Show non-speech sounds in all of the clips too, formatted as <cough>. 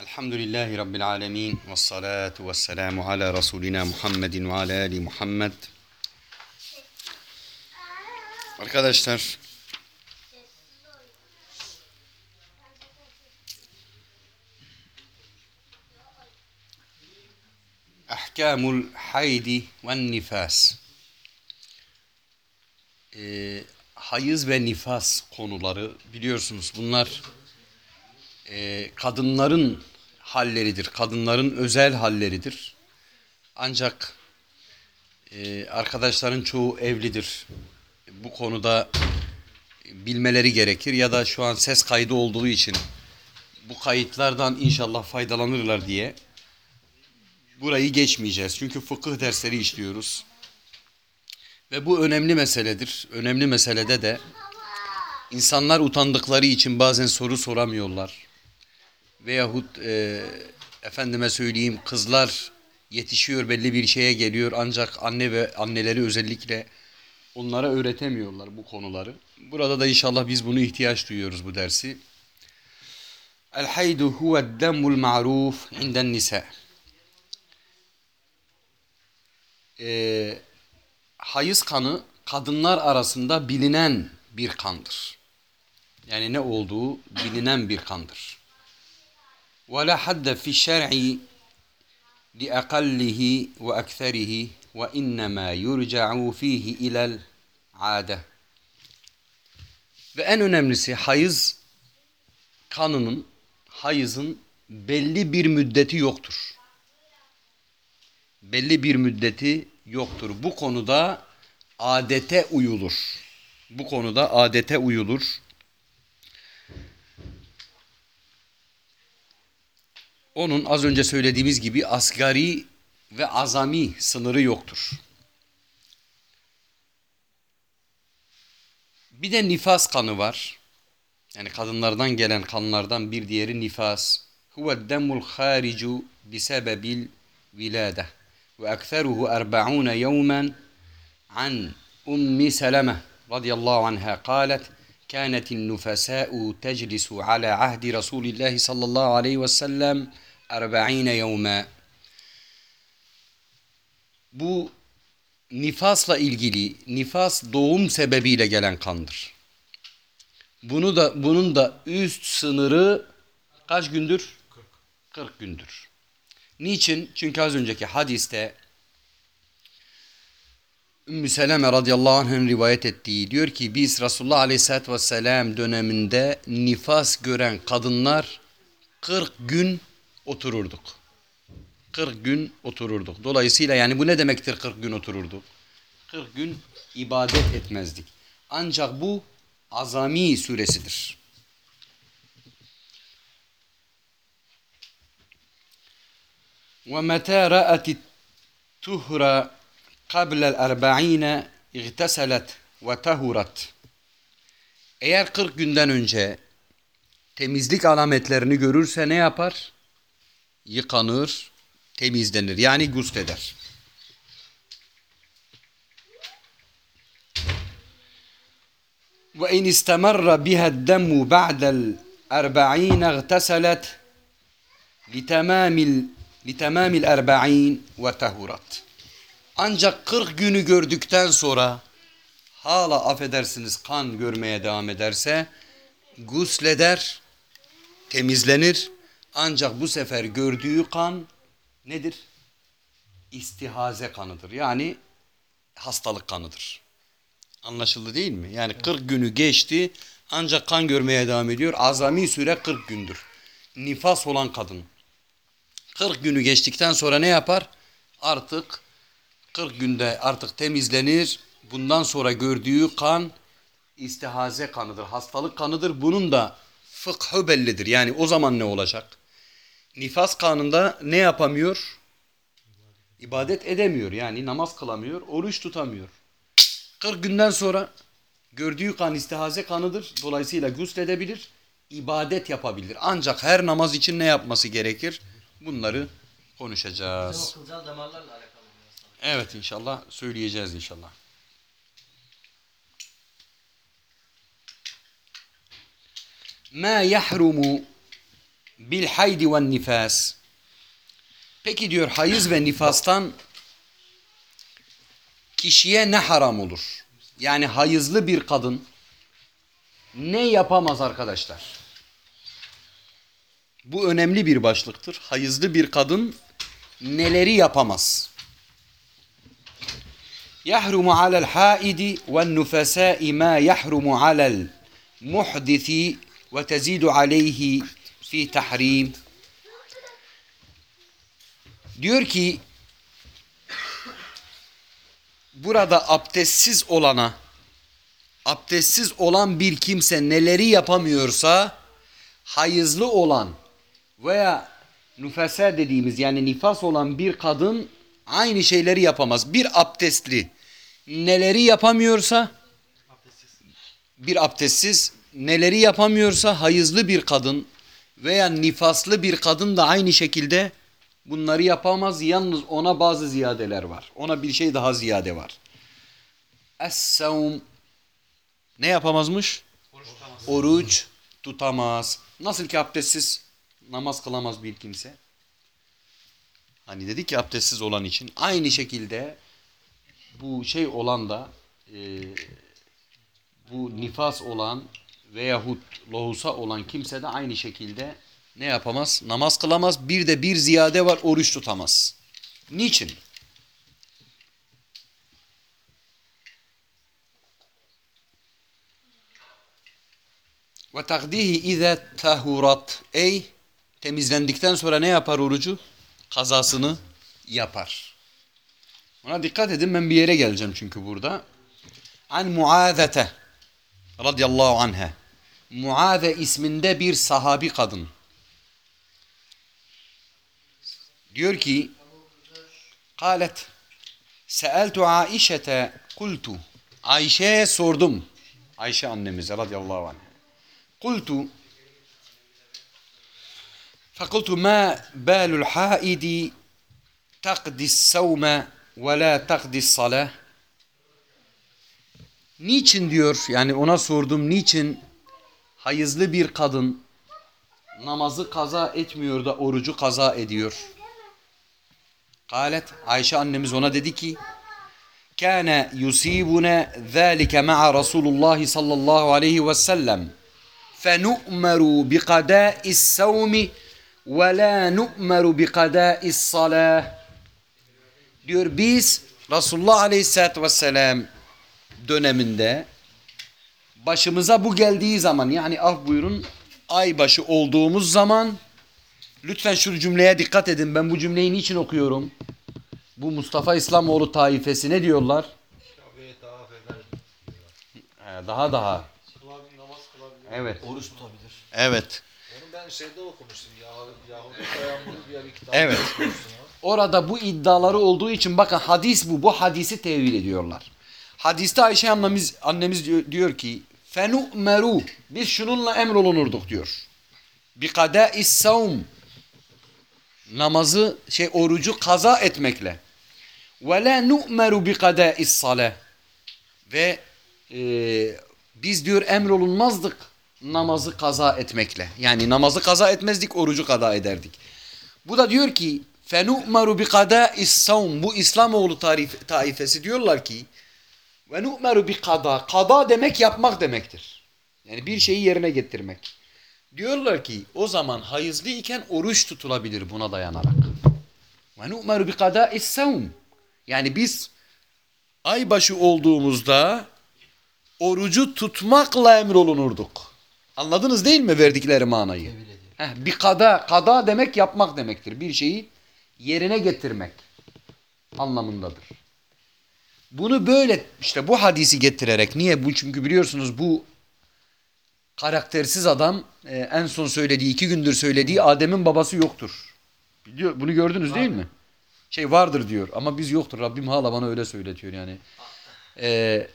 Elhamdülillahi Rabbil alemin. Ve salatu ve selamu ala Resulina Muhammedin ve ala Ali Muhammed. Arkadaşlar, Ahkamul haydi ve nifas. Ee, hayız ve nifas konuları biliyorsunuz bunlar e, kadınların halleridir. Kadınların özel halleridir. Ancak e, arkadaşların çoğu evlidir. Bu konuda bilmeleri gerekir ya da şu an ses kaydı olduğu için bu kayıtlardan inşallah faydalanırlar diye burayı geçmeyeceğiz. Çünkü fıkıh dersleri işliyoruz. Ve bu önemli meseledir. Önemli meselede de insanlar utandıkları için bazen soru soramıyorlar. Veyahut e, efendime söyleyeyim kızlar yetişiyor belli bir şeye geliyor ancak anne ve anneleri özellikle onlara öğretemiyorlar bu konuları. Burada da inşallah biz bunu ihtiyaç duyuyoruz bu dersi. El haydu huve demul ma'ruf inden nisa. Ee, hayız kanı kadınlar arasında bilinen bir kandır. Yani ne olduğu bilinen bir kandır. ولا حد في الشرع لأقله وأكثره وإنما يرجع فيه إلى العادة Ve en önemlisi hayız kanının, hayızın belli bir müddeti yoktur. Belli bir müddeti yoktur. Bu konuda adete uyulur. Bu konuda adete uyulur. Onun az önce söylediğimiz gibi asgari ve azami sınırı yoktur. Bir de nifas kanı var. Yani kadınlardan gelen kanlardan bir diğeri nifas. Huve demul haricu bisebebil vilade. Ve ekseruhu erba'une yevmen an Ummi Seleme radıyallahu anha kalet كانت النفساء تجلس على عهد رسول الله صلى الله عليه وسلم erba'ine yevme bu nifasla ilgili nifas doğum sebebiyle gelen kandır. Bunu da bunun da üst sınırı kaç gündür? 40. 40 gündür. Niçin? Çünkü az önceki hadiste Ümmü Seleme radıyallahu anh'ın rivayet ettiği diyor ki biz Resulullah aleyhissalatü vesselam döneminde nifas gören kadınlar 40 gün otururduk. 40 gün otururduk. Dolayısıyla yani bu ne demektir 40 gün otururduk? 40 gün ibadet etmezdik. Ancak bu azami süresidir. وَمَتَى رَأَتِ التُّهْرَ قبل الأربعين اغتسلت وتهرت Eğer 40 günden önce temizlik alametlerini görürse ne yapar? yıkanır, temizlenir. Yani gusleder. Ve in istemerra biha demu ba'del erba'in agteselet litemamil litemamil erba'in ve tehurat. Ancak 40 günü gördükten sonra hala affedersiniz kan görmeye devam ederse gusleder, temizlenir ancak bu sefer gördüğü kan nedir? İstihaze kanıdır. Yani hastalık kanıdır. Anlaşıldı değil mi? Yani 40 günü geçti ancak kan görmeye devam ediyor. Azami süre 40 gündür. Nifas olan kadın. 40 günü geçtikten sonra ne yapar? Artık 40 günde artık temizlenir. Bundan sonra gördüğü kan istihaze kanıdır, hastalık kanıdır. Bunun da fıkhı bellidir. Yani o zaman ne olacak? Nifas kanında ne yapamıyor? İbadet edemiyor. Yani namaz kılamıyor, oruç tutamıyor. 40 günden sonra gördüğü kan istihaze kanıdır. Dolayısıyla gusledebilir, ibadet yapabilir. Ancak her namaz için ne yapması gerekir? Bunları konuşacağız. Evet inşallah söyleyeceğiz inşallah. Ma yahrumu bil haydi ve nifas. Peki diyor hayız ve nifastan kişiye ne haram olur? Yani hayızlı bir kadın ne yapamaz arkadaşlar? Bu önemli bir başlıktır. Hayızlı bir kadın neleri yapamaz? Yahrumu alel haidi ve nufasai ma yahrumu alel muhdisi ve tezidu aleyhi fi tahrim. Diyor ki burada abdestsiz olana abdestsiz olan bir kimse neleri yapamıyorsa hayızlı olan veya nüfese dediğimiz yani nifas olan bir kadın aynı şeyleri yapamaz. Bir abdestli neleri yapamıyorsa bir abdestsiz neleri yapamıyorsa hayızlı bir kadın veya nifaslı bir kadın da aynı şekilde bunları yapamaz. Yalnız ona bazı ziyadeler var. Ona bir şey daha ziyade var. Es-savm ne yapamazmış? Oruç tutamaz. Nasıl ki abdestsiz namaz kılamaz bir kimse. Hani dedik ki abdestsiz olan için aynı şekilde bu şey olan da e, bu nifas olan veyahut lohusa olan kimse de aynı şekilde ne yapamaz? Namaz kılamaz. Bir de bir ziyade var oruç tutamaz. Niçin? Ve takdihi ize tahurat. Ey temizlendikten sonra ne yapar orucu? Kazasını yapar. Ona dikkat edin ben bir yere geleceğim çünkü burada. An Muazete radıyallahu anha. Muaze isminde bir sahabi kadın. Diyor ki Kalet Seeltu Aişete kultu Ayşe'ye sordum. Ayşe annemize radıyallahu anha. Kultu فقلت ما بال الحائد تقضي الصوم ولا تقضي الصلاة Niçin diyor yani ona sordum niçin hayızlı bir kadın namazı kaza etmiyor da orucu kaza ediyor. Kalet Ayşe annemiz ona dedi ki Kana yusibuna zalika ma'a Rasulullah sallallahu aleyhi ve sellem fenu'meru biqada'i s-savmi ve la nu'meru biqada'i s-salah diyor biz Resulullah aleyhissalatü vesselam döneminde başımıza bu geldiği zaman yani af buyurun aybaşı olduğumuz zaman lütfen şu cümleye dikkat edin ben bu cümleyi niçin okuyorum? Bu Mustafa İslamoğlu taifesi ne diyorlar? Daha daha. Kılabilir, namaz kılabilir. Evet. Oruç tutabilir. Evet. Onu ben şeyde okumuştum. Yahudi, Dayanmış diye bir kitap Evet. Orada bu iddiaları olduğu için bakın hadis bu. Bu hadisi tevil ediyorlar. Hadiste Ayşe annemiz, annemiz diyor, diyor ki fenu'meru biz şununla emrolunurduk diyor. Bi kadâ'is savm namazı şey orucu kaza etmekle. Ve la nu'meru bi kadâ'is salah ve e, biz diyor emrolunmazdık namazı kaza etmekle. Yani namazı kaza etmezdik orucu kaza ederdik. Bu da diyor ki bi kadâ'is savm bu İslamoğlu tarif, taifesi diyorlar ki ve nu'meru bi kada. Kada demek yapmak demektir. Yani bir şeyi yerine getirmek. Diyorlar ki o zaman hayızlı iken oruç tutulabilir buna dayanarak. Ve nu'meru bi kadâ'is savm. Yani biz aybaşı olduğumuzda orucu tutmakla emrolunurduk. Anladınız değil mi verdikleri manayı? Heh, bir kada, kada demek yapmak demektir. Bir şeyi yerine getirmek anlamındadır. Bunu böyle işte bu hadisi getirerek niye bu çünkü biliyorsunuz bu karaktersiz adam e, en son söylediği iki gündür söylediği Adem'in babası yoktur. Biliyor, bunu gördünüz değil mi? Şey vardır diyor ama biz yoktur. Rabbim hala bana öyle söyletiyor yani. E,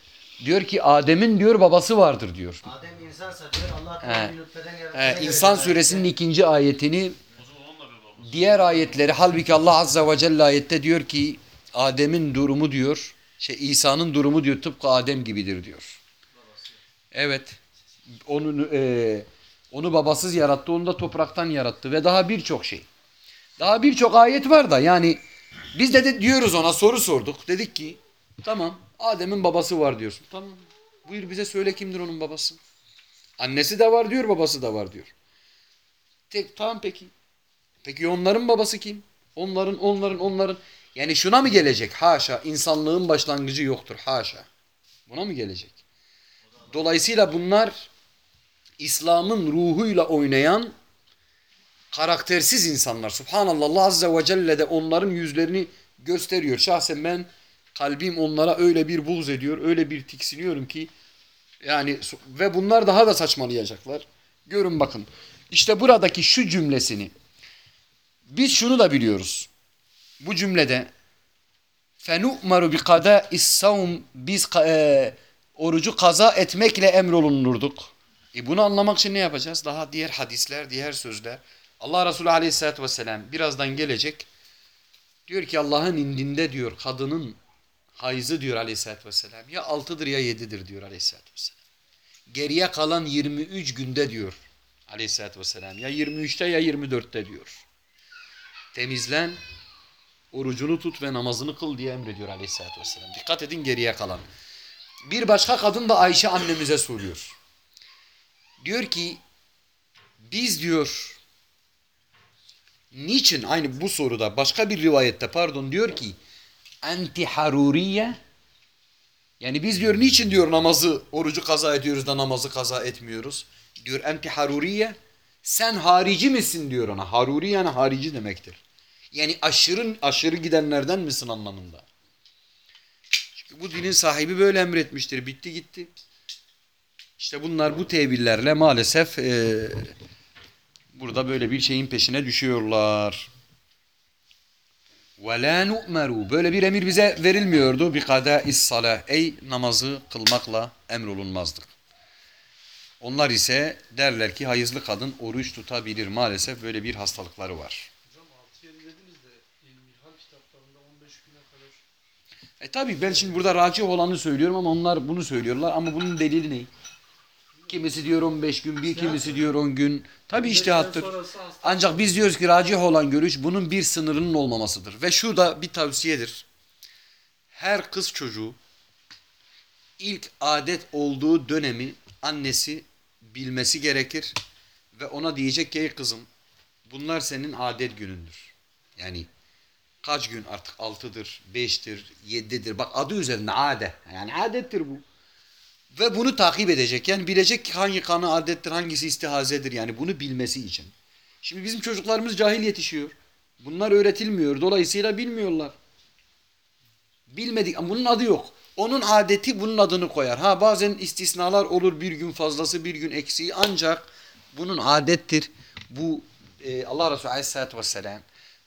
diyor ki Adem'in diyor babası vardır diyor. Adem insansa diyor Allah bir nutfeden Ee, göre İnsan suresinin ikinci ayetini diğer ayetleri halbuki Allah azze ve celle ayette diyor ki Adem'in durumu diyor şey İsa'nın durumu diyor tıpkı Adem gibidir diyor. Evet. Onun e, Onu babasız yarattı, onu da topraktan yarattı ve daha birçok şey. Daha birçok ayet var da yani biz de, de diyoruz ona soru sorduk. Dedik ki tamam Adem'in babası var diyorsun. Tamam buyur bize söyle kimdir onun babası. Annesi de var diyor babası da var diyor. Tek, tamam peki. Peki onların babası kim? Onların, onların, onların. Yani şuna mı gelecek? Haşa. insanlığın başlangıcı yoktur. Haşa. Buna mı gelecek? Dolayısıyla bunlar İslam'ın ruhuyla oynayan karaktersiz insanlar. Subhanallah Allah Azze ve Celle de onların yüzlerini gösteriyor. Şahsen ben kalbim onlara öyle bir buğz ediyor, öyle bir tiksiniyorum ki yani ve bunlar daha da saçmalayacaklar. Görün bakın. İşte buradaki şu cümlesini biz şunu da biliyoruz. Bu cümlede fenu'maru bi kada'is savm biz e, orucu kaza etmekle emrolunurduk. E bunu anlamak için ne yapacağız? Daha diğer hadisler, diğer sözler. Allah Resulü Aleyhisselatü Vesselam birazdan gelecek. Diyor ki Allah'ın indinde diyor kadının hayızı diyor Aleyhisselatü Vesselam. Ya altıdır ya yedidir diyor Aleyhisselatü Vesselam. Geriye kalan 23 günde diyor Aleyhisselatü Vesselam. Ya 23'te ya 24'te diyor. Temizlen, orucunu tut ve namazını kıl diye emrediyor Aleyhisselatü Vesselam. Dikkat edin geriye kalan. Bir başka kadın da Ayşe annemize soruyor. Diyor ki biz diyor niçin? Aynı bu soruda başka bir rivayette pardon diyor ki anti haruriye. Yani biz diyor niçin diyor namazı orucu kaza ediyoruz da namazı kaza etmiyoruz? Diyor anti haruriye. Sen harici misin? diyor ona. Haruri yani harici demektir yani aşırı aşırı gidenlerden misin anlamında çünkü bu dinin sahibi böyle emretmiştir bitti gitti işte bunlar bu tevillerle maalesef e, burada böyle bir şeyin peşine düşüyorlar. وَلَا نُؤْمَرُوا Böyle bir emir bize verilmiyordu. Bir kadâ salah Ey namazı kılmakla emrolunmazdık. Onlar ise derler ki hayızlı kadın oruç tutabilir. Maalesef böyle bir hastalıkları var. E tabi ben şimdi burada racih olanı söylüyorum ama onlar bunu söylüyorlar. Ama bunun delili ne? Kimisi diyor 15 gün, bir kimisi diyor 10 gün. Tabi iştihattır. Ancak biz diyoruz ki racih olan görüş bunun bir sınırının olmamasıdır. Ve şu da bir tavsiyedir. Her kız çocuğu ilk adet olduğu dönemi annesi bilmesi gerekir. Ve ona diyecek ki ey kızım bunlar senin adet günündür. Yani kaç gün artık altıdır, beştir, yedidir. Bak adı üzerinde ade. Yani adettir bu. Ve bunu takip edecek. Yani bilecek ki hangi kanı adettir, hangisi istihazedir. Yani bunu bilmesi için. Şimdi bizim çocuklarımız cahil yetişiyor. Bunlar öğretilmiyor. Dolayısıyla bilmiyorlar. Bilmedik. Bunun adı yok. Onun adeti bunun adını koyar. Ha bazen istisnalar olur. Bir gün fazlası, bir gün eksiği. Ancak bunun adettir. Bu e, Allah Resulü Aleyhisselatü Vesselam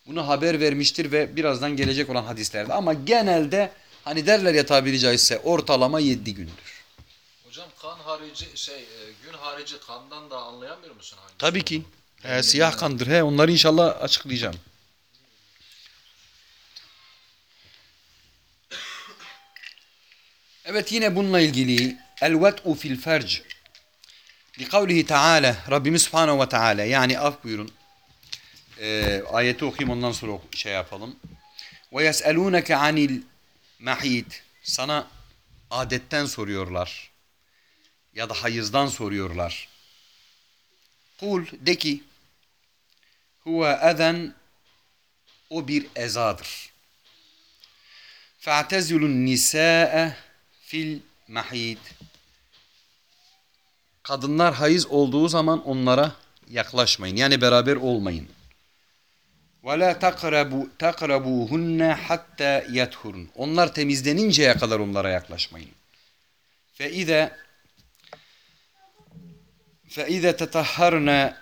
bunu haber vermiştir ve birazdan gelecek olan hadislerde. Ama genelde hani derler ya tabiri caizse ortalama 7 gündür. Hocam kan harici şey e, gün harici kandan da anlayamıyor musun hangisi? Tabii ki. He, siyah kandır. He, onları inşallah açıklayacağım. Evet yine bununla ilgili el-vet'u fil ferc. Li kavlihi Teala Rabbimiz Subhanahu ve Teala yani af buyurun. Ee, ayeti okuyayım ondan sonra şey yapalım. Ve yes'elûneke anil mahid. Sana adetten soruyorlar. Ya da hayızdan soruyorlar. Kul de ki huve ezen o bir ezadır. Fe'tezilun nisa'e fil mahid. Kadınlar hayız olduğu zaman onlara yaklaşmayın. Yani beraber olmayın. Ve la takrabu takrabuhunna hatta yethurun. Onlar temizleninceye kadar onlara yaklaşmayın. Fe ize fe ize tetahharna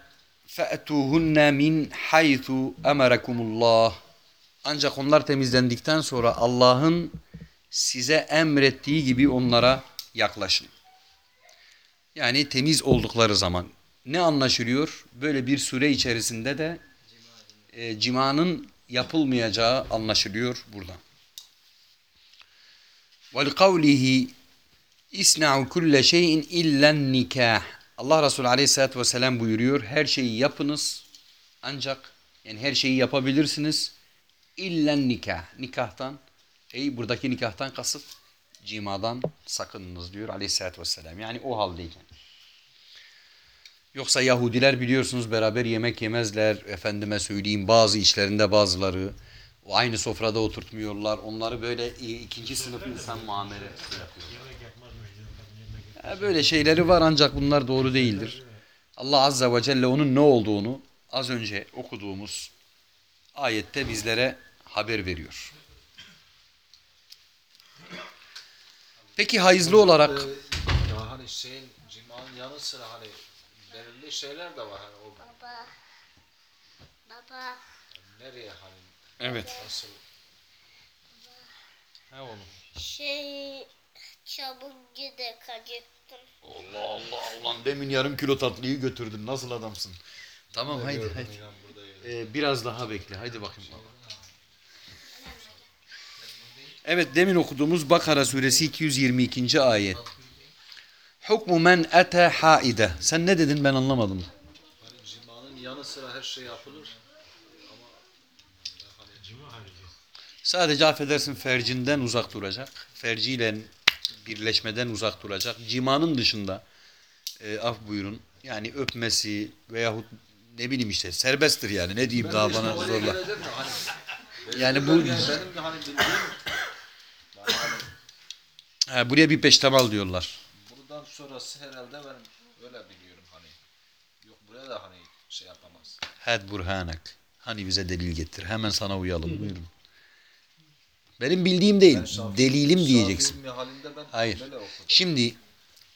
fe'tuhunna min haythu emarakumullah. Ancak onlar temizlendikten sonra Allah'ın size emrettiği gibi onlara yaklaşın. Yani temiz oldukları zaman ne anlaşılıyor? Böyle bir süre içerisinde de e, cimanın yapılmayacağı anlaşılıyor buradan. وَلِقَوْلِهِ İsna'u kulle şeyin illen nikah. Allah Resulü Aleyhisselatü Vesselam buyuruyor. Her şeyi yapınız ancak yani her şeyi yapabilirsiniz. İllen nikah. Nikahtan ey buradaki nikahtan kasıt cimadan sakınınız diyor Aleyhisselatü Vesselam. Yani o haldeyken. Yoksa Yahudiler biliyorsunuz beraber yemek yemezler. Efendime söyleyeyim bazı içlerinde bazıları aynı sofrada oturtmuyorlar. Onları böyle ikinci sınıf insan muamele yapıyorlar. Ya böyle şeyleri var ancak bunlar doğru değildir. Allah Azze ve Celle onun ne olduğunu az önce okuduğumuz ayette bizlere haber veriyor. Peki hayızlı olarak Ee, ya hani şeyin cimanın yanı sıra hani belirli şeyler de var hani o Baba. Baba. nereye hani evet. nasıl Ha oğlum. Şey çabuk gidek acıktım. Allah Allah ulan demin yarım kilo tatlıyı götürdün. Nasıl adamsın? Tamam haydi gördüm haydi. Ee, biraz daha bekle. Haydi bakayım baba. Evet demin okuduğumuz Bakara suresi 222. ayet. Hukmu men ete haide. Sen ne dedin ben anlamadım. Hani cimanın yanı sıra her şey yapılır ama hani Sadece affedersin fercinden uzak duracak. Ferciyle birleşmeden uzak duracak. Cimanın dışında e, af buyurun. Yani öpmesi veyahut ne bileyim işte serbesttir yani. Ne diyeyim daha Ben de bana zorla. hani <laughs> Yani bu benim de hani bildiğim yani hani ha, buraya bir peştemal diyorlar. Sonrası herhalde ben öyle biliyorum hani yok buraya da hani şey yapamaz. Had burhanak. Hani bize delil getir. Hemen sana uyalım. Buyurun. Benim bildiğim değil. Ben Şafii- Delilim diyeceksin. Ben Hayır. Şimdi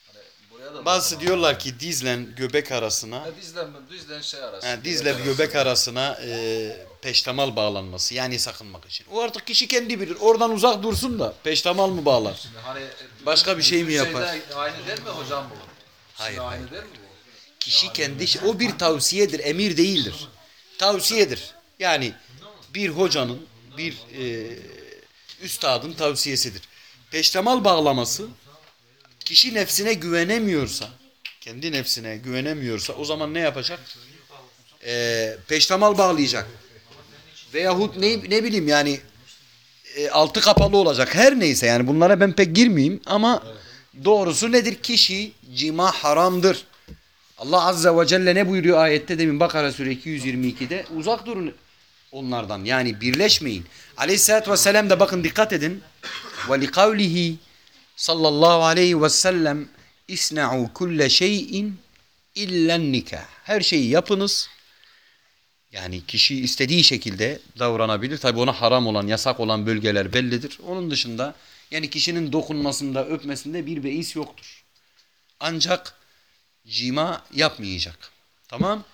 Hani buraya da bazı diyorlar ki dizle göbek arasına Ha, dizle dizle şey arası. Ha, dizle göbek arasına e, peştemal bağlanması yani sakınmak için. O artık kişi kendi bilir. Oradan uzak dursun da peştemal mı bağlar? Şimdi hani Başka bir şey mi yapar? şeyde aynı değil mi hocam bu? Hayır, Şimdi hayır. Aynı değil mi bu? Kişi kendi o bir tavsiyedir, emir değildir. Tavsiyedir. Yani bir hocanın, bir e, üstadın tavsiyesidir. Peştemal bağlaması kişi nefsine güvenemiyorsa, kendi nefsine güvenemiyorsa o zaman ne yapacak? E, peştemal bağlayacak. Veyahut ne, ne bileyim yani e, altı kapalı olacak. Her neyse yani bunlara ben pek girmeyeyim ama doğrusu nedir? Kişi cima haramdır. Allah Azze ve Celle ne buyuruyor ayette demin Bakara Sure 222'de uzak durun onlardan yani birleşmeyin. Aleyhisselatü Vesselam da bakın dikkat edin. Ve li kavlihi sallallahu aleyhi ve sellem isna'u kulle şeyin illen nikah. Her şeyi yapınız. Yani kişi istediği şekilde davranabilir. Tabi ona haram olan, yasak olan bölgeler bellidir. Onun dışında yani kişinin dokunmasında, öpmesinde bir beis yoktur. Ancak cima yapmayacak. Tamam?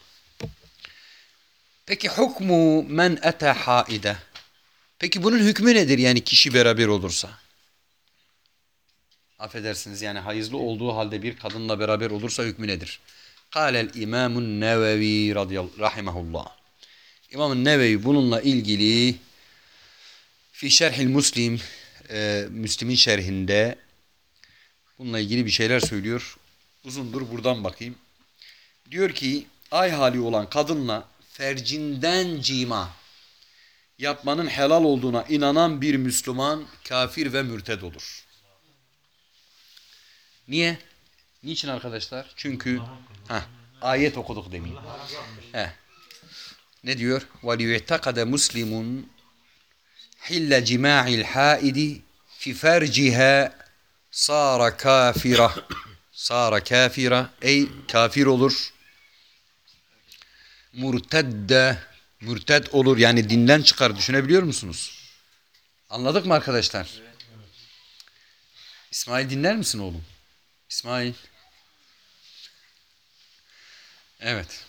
Peki hukmu men ete haide. Peki bunun hükmü nedir yani kişi beraber olursa? Affedersiniz yani hayızlı olduğu halde bir kadınla beraber olursa hükmü nedir? Kâlel İmamun Nevevi radıyallahu rahimahullah. İmam Nevevi bununla ilgili fi şerhil Müslim e, Müslim'in şerhinde bununla ilgili bir şeyler söylüyor. Uzundur buradan bakayım. Diyor ki ay hali olan kadınla fercinden cima yapmanın helal olduğuna inanan bir Müslüman kafir ve mürted olur. Niye? Niçin arkadaşlar? Çünkü heh, ayet okuduk demin. Heh Ne diyor? وَلِيُعْتَقَدَ مُسْلِمٌ حِلَّ جِمَاعِ الْحَائِدِ فِي فَرْجِهَا صَارَ كَافِرًا <coughs> Sara kafira ey kafir olur. Murtedde mürted olur yani dinden çıkar düşünebiliyor musunuz? Anladık mı arkadaşlar? İsmail dinler misin oğlum? İsmail. Evet.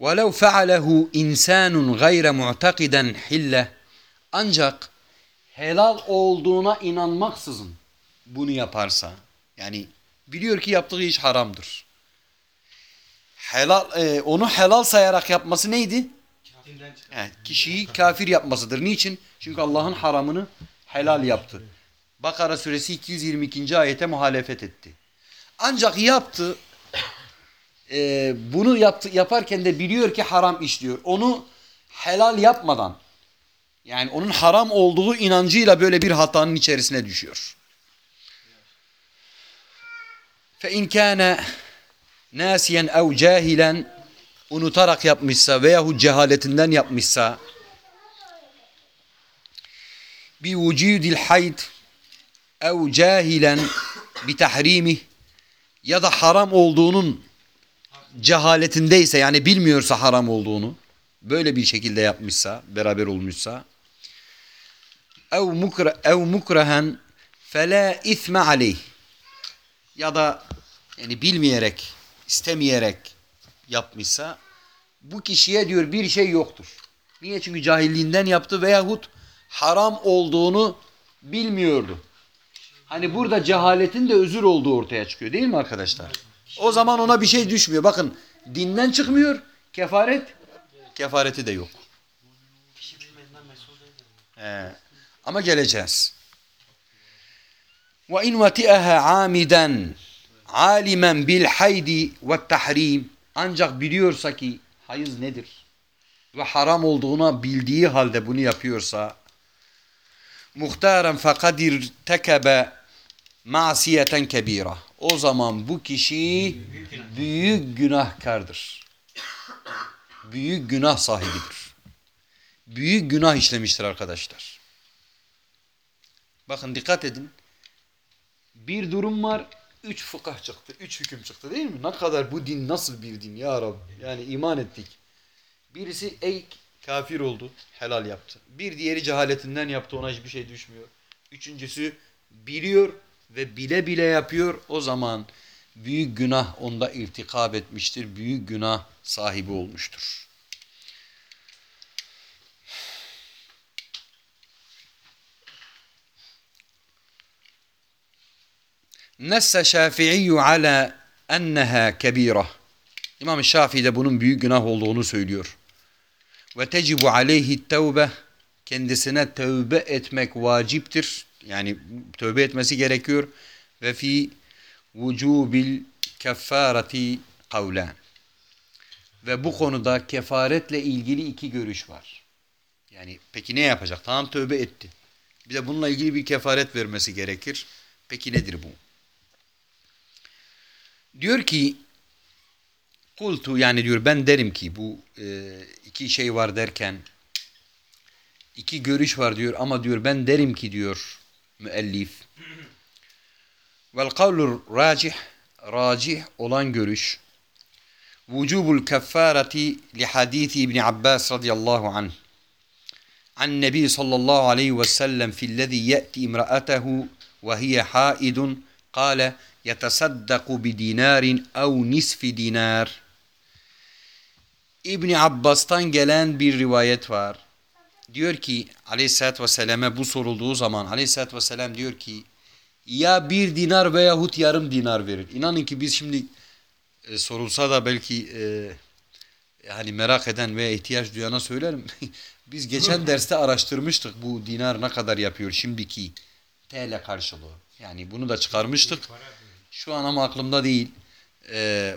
وَلَوْ فَعَلَهُ اِنْسَانٌ غَيْرَ مُعْتَقِدًا حِلَّ Ancak helal olduğuna inanmaksızın bunu yaparsa yani biliyor ki yaptığı iş haramdır. Helal e, onu helal sayarak yapması neydi? Yani kişiyi kafir yapmasıdır. Niçin? Çünkü Allah'ın haramını helal yaptı. Bakara suresi 222. ayete muhalefet etti. Ancak yaptı, e, bunu yaptı, yaparken de biliyor ki haram işliyor. Onu helal yapmadan yani onun haram olduğu inancıyla böyle bir hatanın içerisine düşüyor. Fe in kana nasiyen ev cahilen unutarak yapmışsa veyahut cehaletinden yapmışsa bi vücudil hayd ev cahilen bi tahrimi ya da haram olduğunun cehaletindeyse yani bilmiyorsa haram olduğunu böyle bir şekilde yapmışsa beraber olmuşsa ev mukra ev mukrahen fela isme aleyh ya da yani bilmeyerek istemeyerek yapmışsa bu kişiye diyor bir şey yoktur. Niye? Çünkü cahilliğinden yaptı veyahut haram olduğunu bilmiyordu. Hani burada cehaletin de özür olduğu ortaya çıkıyor değil mi arkadaşlar? O zaman ona bir şey düşmüyor. Bakın dinden çıkmıyor. Kefaret kefareti de yok. He. Ama geleceğiz. Ve in vati'aha amiden alimen bil haydi ve tahrim ancak biliyorsa ki hayız nedir ve haram olduğuna bildiği halde bunu yapıyorsa muhtaren fekadir tekebe masiyeten kebira o zaman bu kişi büyük günahkardır. Büyük günah sahibidir. Büyük günah işlemiştir arkadaşlar. Bakın dikkat edin. Bir durum var. Üç fıkah çıktı. Üç hüküm çıktı değil mi? Ne kadar bu din nasıl bir din ya Rabbi. Yani iman ettik. Birisi ey kafir oldu. Helal yaptı. Bir diğeri cehaletinden yaptı. Ona hiçbir şey düşmüyor. Üçüncüsü biliyor ve bile bile yapıyor. O zaman büyük günah onda irtikab etmiştir. Büyük günah sahibi olmuştur. Nesse Şafii ala enneha kebira. İmam Şafii de bunun büyük günah olduğunu söylüyor. Ve tecibu aleyhi tevbe kendisine tövbe etmek vaciptir. Yani tövbe etmesi gerekiyor. Ve fi vücubil kefareti kavlan. Ve bu konuda kefaretle ilgili iki görüş var. Yani peki ne yapacak? Tamam tövbe etti. Bir de bununla ilgili bir kefaret vermesi gerekir. Peki nedir bu? Diyor ki kultu yani diyor ben derim ki bu e, iki şey var derken iki görüş var diyor ama diyor ben derim ki diyor müellif. Vel kavlur racih, racih olan görüş. Vücubul keffareti li hadithi İbni Abbas radıyallahu anh. An Nebi sallallahu aleyhi ve sellem fillezî ye'ti imra'atehu ve hiye haidun kâle yetesaddaku bi dinarin ev nisfi dinar. İbni Abbas'tan gelen bir rivayet var. Diyor ki aleyhissalatü vesselam'e bu sorulduğu zaman aleyhissalatü vesselam diyor ki ya bir dinar veyahut yarım dinar verir. İnanın ki biz şimdi e, sorulsa da belki e, yani merak eden veya ihtiyaç duyana söylerim. <laughs> biz geçen <laughs> derste araştırmıştık bu dinar ne kadar yapıyor şimdiki TL karşılığı. Yani bunu da çıkarmıştık. Şu an ama aklımda değil. Ee,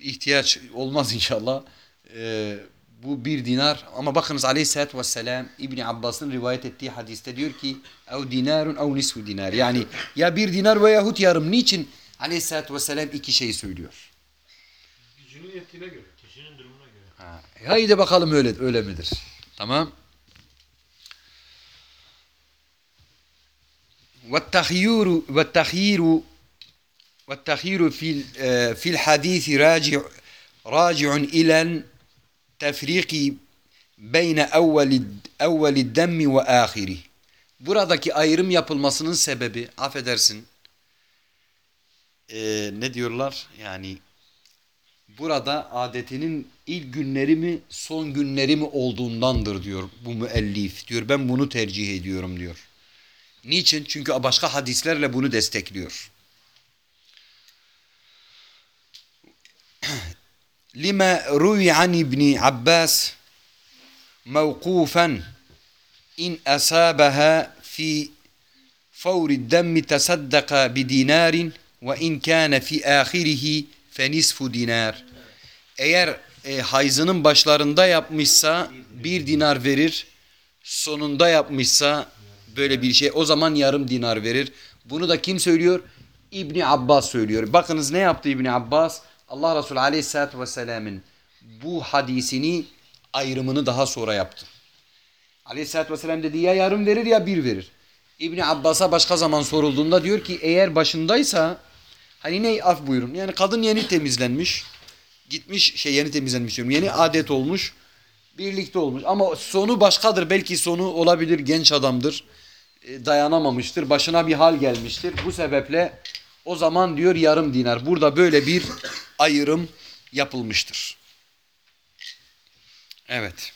ihtiyaç olmaz inşallah. Ee, bu bir dinar ama bakınız aleyhissalatü vesselam İbni Abbas'ın rivayet ettiği hadiste diyor ki ev dinarun ev nisfu dinar. Yani ya bir dinar veyahut yarım. Niçin aleyhissalatü vesselam iki şey söylüyor? Gücünün yettiğine göre. Kişinin durumuna göre. Ha, haydi bakalım öyle öyle midir? Tamam. والتخيير والتخيير والتخيير في في الحديث راجع راجع إلى tefriki beyne evveli, evveli demmi ve ahiri. Buradaki ayrım yapılmasının sebebi, affedersin, ee, ne diyorlar? Yani burada adetinin ilk günleri mi, son günleri mi olduğundandır diyor bu müellif. Diyor ben bunu tercih ediyorum diyor. Niçin? Çünkü başka hadislerle bunu destekliyor. <clears throat> lima ruvi an ibni Abbas mevkufen in asabaha fi favri demmi tesaddaka bi dinarin ve in kâne fi âhirihi fenisfu dinar. Eğer e, hayzının başlarında yapmışsa bir dinar verir, sonunda yapmışsa böyle bir şey o zaman yarım dinar verir. Bunu da kim söylüyor? İbni Abbas söylüyor. Bakınız ne yaptı İbni Abbas? Allah Resulü Aleyhisselatü Vesselam'ın bu hadisini ayrımını daha sonra yaptı. Aleyhisselatü Vesselam dedi ya yarım verir ya bir verir. İbni Abbas'a başka zaman sorulduğunda diyor ki eğer başındaysa hani ne af buyurun. Yani kadın yeni temizlenmiş. Gitmiş şey yeni temizlenmiş diyorum. Yeni adet olmuş. Birlikte olmuş. Ama sonu başkadır. Belki sonu olabilir genç adamdır. E, dayanamamıştır. Başına bir hal gelmiştir. Bu sebeple o zaman diyor yarım dinar. Burada böyle bir ayrım yapılmıştır. Evet.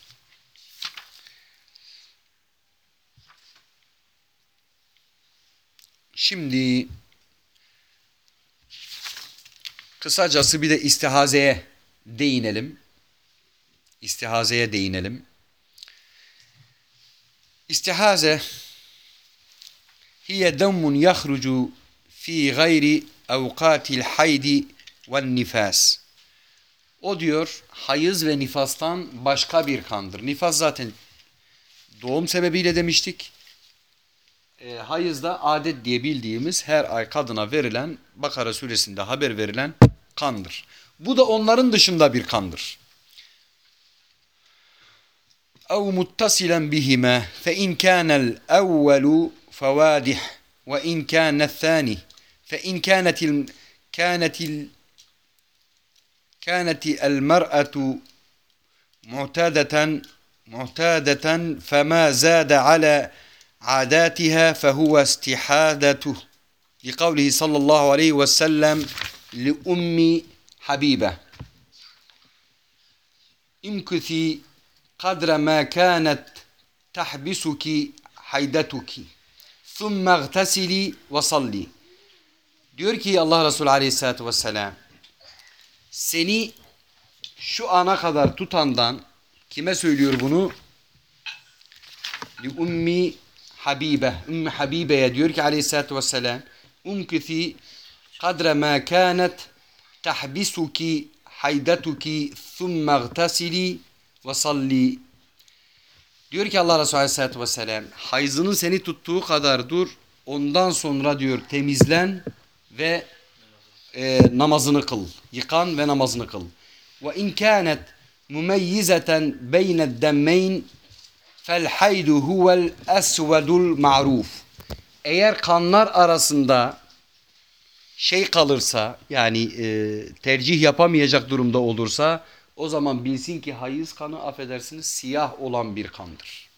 Şimdi kısacası bir de istihazeye değinelim. İstihazeye değinelim. İstihaze hiye demmun yahrucu fi gayri evkatil haydi ve nifas. O diyor hayız ve nifastan başka bir kandır. Nifas zaten doğum sebebiyle demiştik. E, hayız da adet diye bildiğimiz her ay kadına verilen Bakara suresinde haber verilen kandır. Bu da onların dışında bir kandır. أو متصلا بهما فإن كان الأول فوادح وإن كان الثاني فإن كانت ال كانت ال كانت المرأة معتادة معتادة فما زاد على عاداتها فهو استحادته. لقوله صلى الله عليه وسلم لأم حبيبة امكثي قدر ما كانت تحبسك حيدتك ثم اغتسلي وصلي. Diyor ki Allah Resulü Aleyhisselatü Vesselam seni şu ana kadar tutandan kime söylüyor bunu? Li ummi Habibe. Ümmü Habibe'ye diyor ki Aleyhisselatü Vesselam umküthi kadre ma kânet tahbisuki haydetuki thumme gtasili ve salli. Diyor ki Allah Resulü Aleyhisselatü Vesselam hayzının seni tuttuğu kadar dur ondan sonra diyor temizlen ve e, namazını kıl. Yıkan ve namazını kıl. Ve in kânet mumeyyizeten beyned demmeyn fel haydu huvel esvedul ma'ruf. Eğer kanlar arasında şey kalırsa yani e, tercih yapamayacak durumda olursa o zaman bilsin ki hayız kanı affedersiniz siyah olan bir kandır.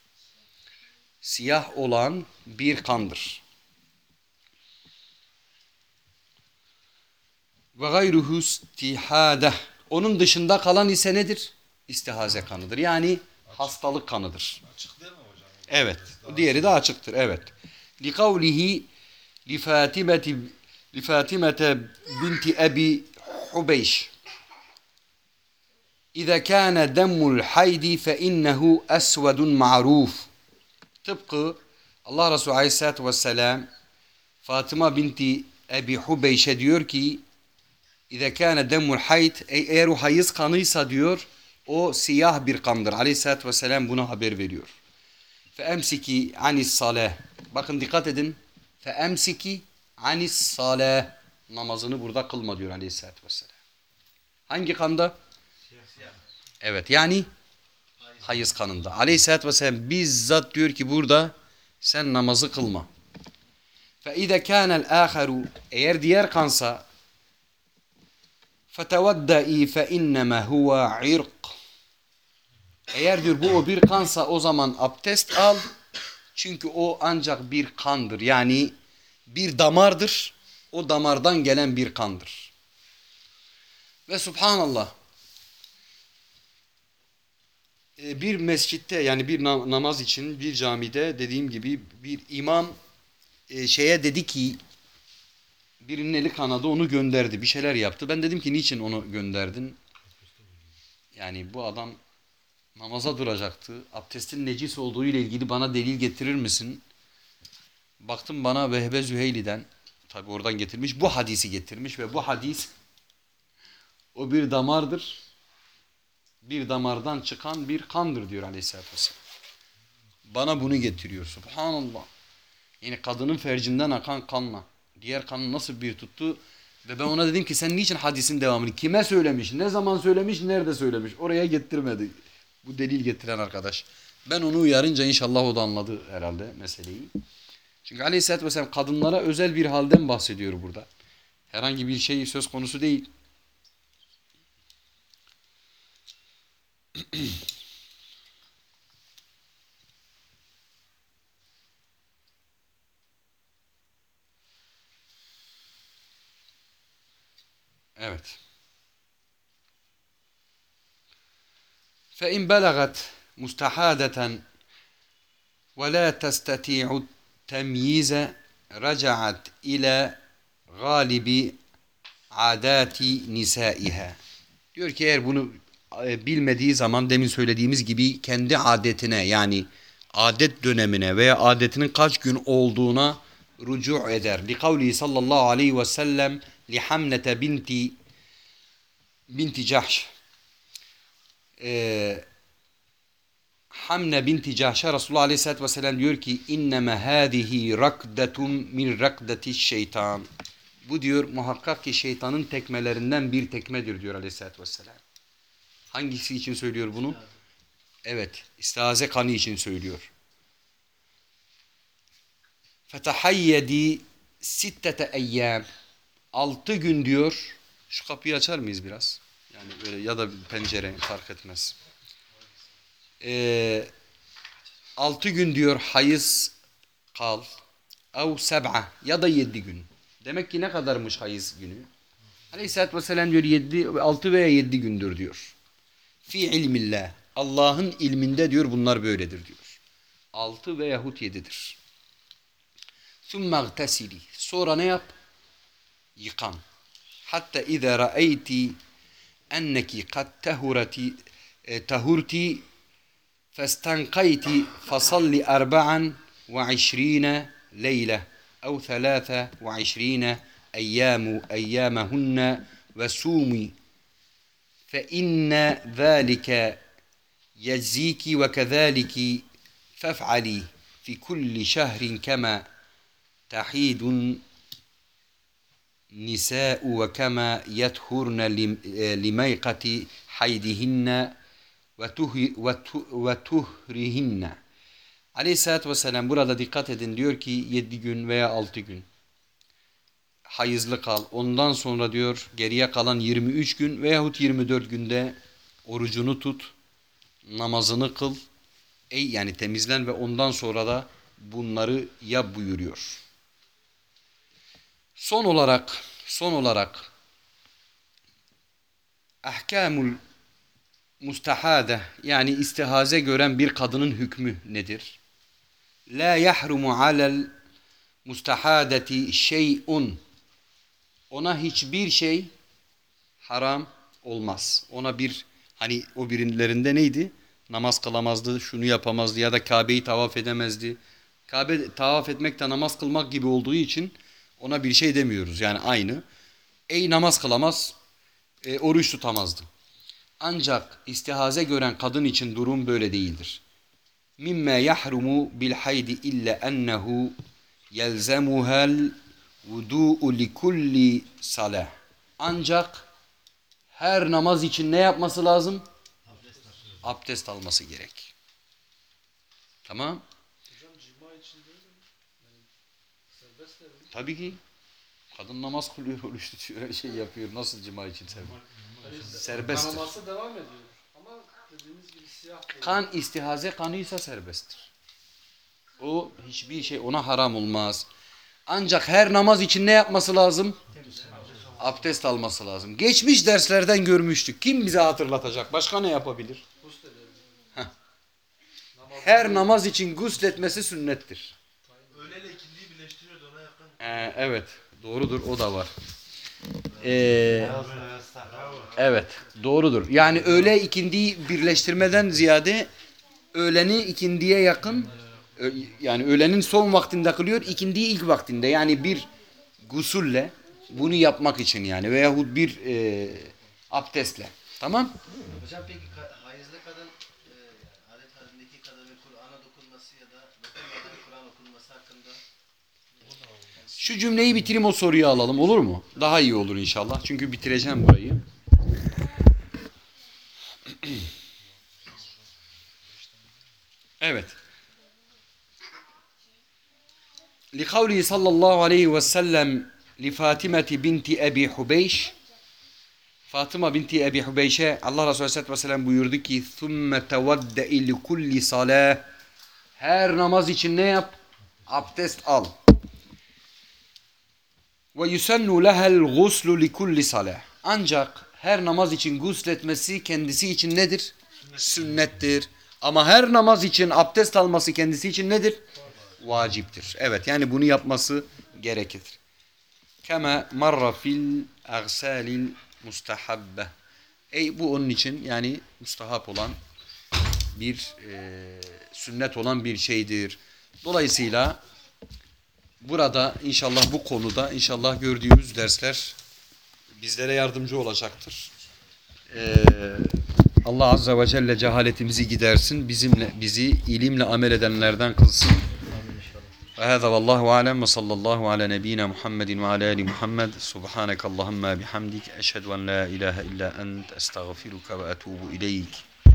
Siyah olan bir kandır. Ve gayruhu istihade. Onun dışında kalan ise nedir? İstihaze kanıdır. Yani hastalık kanıdır. Açık değil mi hocam? Evet. Diğeri de açıktır. Evet. Li kavlihi li Fatimeti li Fatimete binti Ebi Hubeyş. İza kana demul haydi fe innehu esvedun ma'ruf. Tıpkı Allah Resulü Aleyhisselatü Vesselam Fatıma binti Ebi Hubeyş'e diyor ki İde kâne demul hayt eğer o hayız kanıysa diyor o siyah bir kandır. Aleyhissalatü vesselam buna haber veriyor. Fe emsiki anis saleh. Bakın dikkat edin. Fe emsiki anis saleh. Namazını burada kılma diyor aleyhissalatü vesselam. Hangi kanda? Evet yani hayız kanında. Aleyhissalatü vesselam bizzat diyor ki burada sen namazı kılma. Fe ide kânel âheru eğer diğer kansa فَتَوَدَّئِ فَاِنَّمَا هُوَ عِرْقٌ Eğer diyor bu o bir kansa o zaman abdest al. Çünkü o ancak bir kandır. Yani bir damardır. O damardan gelen bir kandır. Ve subhanallah e, bir mescitte yani bir na- namaz için bir camide dediğim gibi bir imam e, şeye dedi ki birinin eli kanadı onu gönderdi. Bir şeyler yaptı. Ben dedim ki niçin onu gönderdin? Yani bu adam namaza duracaktı. Abdestin necis olduğu ile ilgili bana delil getirir misin? Baktım bana Vehbe Züheyli'den tabi oradan getirmiş bu hadisi getirmiş ve bu hadis O bir damardır. Bir damardan çıkan bir kandır diyor aleyhissalatü vesselam. Bana bunu getiriyor. Subhanallah. Yani kadının fercinden akan kanla diğer kanı nasıl bir tuttu ve ben ona dedim ki sen niçin hadisin devamını kime söylemiş, ne zaman söylemiş, nerede söylemiş oraya getirmedi. Bu delil getiren arkadaş. Ben onu uyarınca inşallah o da anladı herhalde meseleyi. Çünkü aleyhissalatü vesselam kadınlara özel bir halden bahsediyor burada. Herhangi bir şey söz konusu değil. <clears throat> Evet. Fe in belagat mustahadeten ve la testati'u temyize racaat ile galibi adati nisaiha. Diyor ki eğer bunu e, bilmediği zaman demin söylediğimiz gibi kendi adetine yani adet dönemine veya adetinin kaç gün olduğuna rücu eder. Likavlihi sallallahu aleyhi ve sellem li Hamnete binti binti Cahş. Ee, Hamne binti Cahş'a Resulullah Aleyhisselatü Vesselam diyor ki inneme hâzihi rakdetun min rakdeti şeytan. Bu diyor muhakkak ki şeytanın tekmelerinden bir tekmedir diyor Aleyhisselatü Vesselam. Hangisi için söylüyor bunu? Evet, istiaze kanı için söylüyor. Fetahayyedi sittete eyyam altı gün diyor. Şu kapıyı açar mıyız biraz? Yani böyle ya da pencere fark etmez. Ee, altı gün diyor hayız kal. Ev seb'a ya da yedi gün. Demek ki ne kadarmış hayız günü? Aleyhisselatü Vesselam diyor yedi, altı veya yedi gündür diyor. Fi ilmillah. Allah'ın ilminde diyor bunlar böyledir diyor. Altı veyahut yedidir. Sümme gtesili. Sonra ne yap? Yıkan. Hatta اِذَا رَأَيْتِ اَنَّكِ قَدْ تَهُرَتِ تَهُرْتِ فَاسْتَنْقَيْتِ فَصَلِّ أَرْبَعًا وَعِشْرِينَ لَيْلَةً أو ثلاثة وعشرين أيام أيامهن وسومي فإن ذلك يجزيك وكذلك فافعلي في كل شهر كما تحيد nisa'u ve kema yethurne e, limeykati haydihinne ve tuhrihinne. Aleyhissalatü vesselam burada dikkat edin diyor ki yedi gün veya altı gün hayızlı kal. Ondan sonra diyor geriye kalan 23 gün veyahut 24 günde orucunu tut, namazını kıl. Ey yani temizlen ve ondan sonra da bunları yap buyuruyor. Son olarak son olarak ahkamul mustahade yani istihaze gören bir kadının hükmü nedir? La yahrumu alel mustahadeti şey'un ona hiçbir şey haram olmaz. Ona bir hani o birilerinde neydi? Namaz kılamazdı, şunu yapamazdı ya da Kabe'yi tavaf edemezdi. Kabe tavaf etmek de namaz kılmak gibi olduğu için ona bir şey demiyoruz. Yani aynı. Ey namaz kılamaz, e, oruç tutamazdı. Ancak istihaze gören kadın için durum böyle değildir. Mimme yahrumu bil haydi illa ennehu yelzemuhel vudu'u li kulli salah. Ancak her namaz için ne yapması lazım? Abdest alması gerek. Tamam? Hocam cima için de öyle mi? Yani serbest de mi? Tabii ki. Kadın namaz kılıyor, oruç tutuyor, her şey yapıyor. Nasıl cima için serbest? Serbesttir. Kanaması devam ediyor. Ama dediğiniz gibi siyah. Kan istihaze kanıysa serbesttir. O hiçbir şey ona haram olmaz. Ancak her namaz için ne yapması lazım? Abdest alması lazım. Geçmiş derslerden görmüştük. Kim bize hatırlatacak? Başka ne yapabilir? Her namaz için gusletmesi sünnettir. Öğleyle ikindiyi birleştiriyordu ona yakın. Ee, evet, doğrudur. O da var. Ee, evet, doğrudur. Yani öğle ikindiyi birleştirmeden ziyade öğleni ikindiye yakın yani öğlenin son vaktinde kılıyor, ikindiyi ilk vaktinde. Yani bir gusulle bunu yapmak için yani veyahut bir e, Abdestle. Tamam? Hocam peki ka- hayızlı kadın e, adet halindeki kadının Kur'an'a dokunması ya da dokunmadan Kur'an okunması hakkında Şu cümleyi bitireyim o soruyu alalım olur mu? Daha iyi olur inşallah. Çünkü bitireceğim burayı. <clears throat> Evet. لقوله صلى الله عليه وسلم لفاطمة بنت أبي حبيش Fatıma binti Ebi Hubeyşe Allah Resulü Aleyhisselatü Vesselam buyurdu ki ثُمَّ تَوَدَّئِ لِكُلِّ صَلَاةٍ Her namaz için ne yap? Abdest al. Ve yusennu lehel guslu li kulli salah. Ancak her namaz için gusletmesi kendisi için nedir? Sünnettir. Ama her namaz için abdest alması kendisi için nedir? Vaciptir. Evet yani bunu yapması gerekir. Kema marra fil agsalil mustahabbe. Ey bu onun için yani mustahap olan bir e, sünnet olan bir şeydir. Dolayısıyla burada inşallah bu konuda inşallah gördüğümüz dersler bizlere yardımcı olacaktır. Ee, Allah Azze ve Celle cehaletimizi gidersin. Bizimle bizi ilimle amel edenlerden kılsın. وهذا والله أعلم وصلى الله على نبينا محمد وعلى آل محمد سبحانك اللهم بحمدك أشهد أن لا إله إلا أنت أستغفرك وأتوب إليك